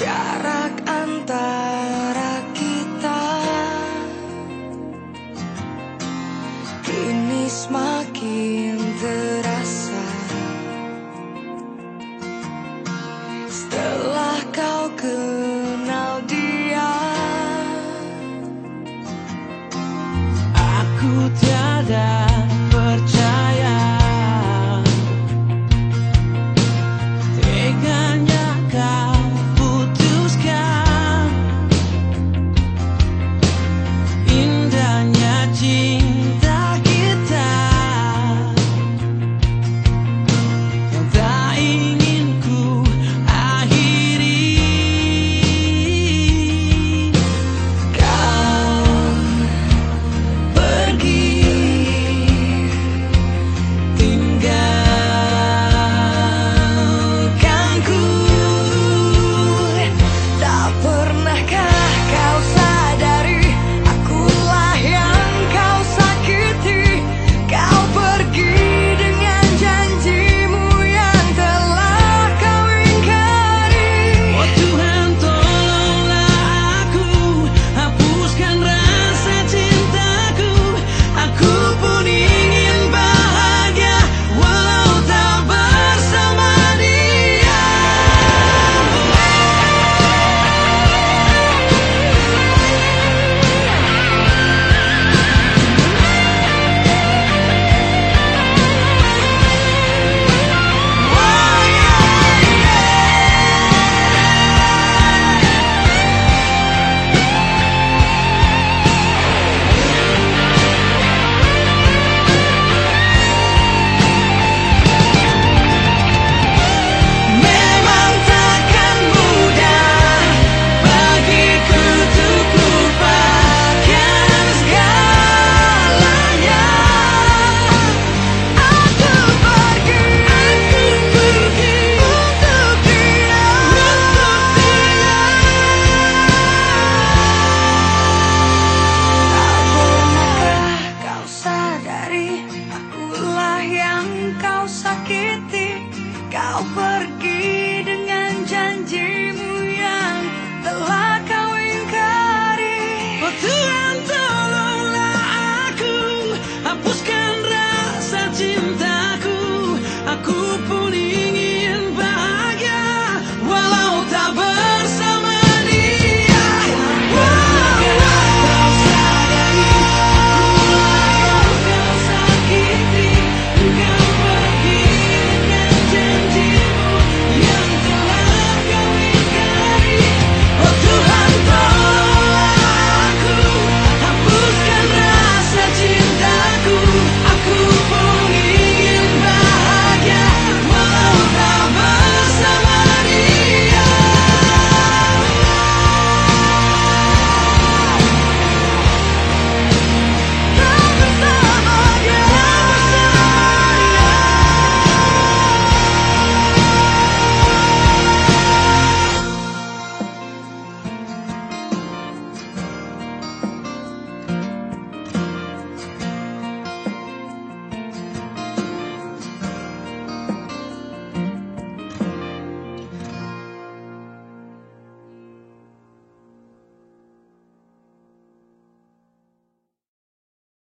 jarak antara kita kini semakin terasa. Setelah kau kenal dia aku tiada menyakiti kau pergi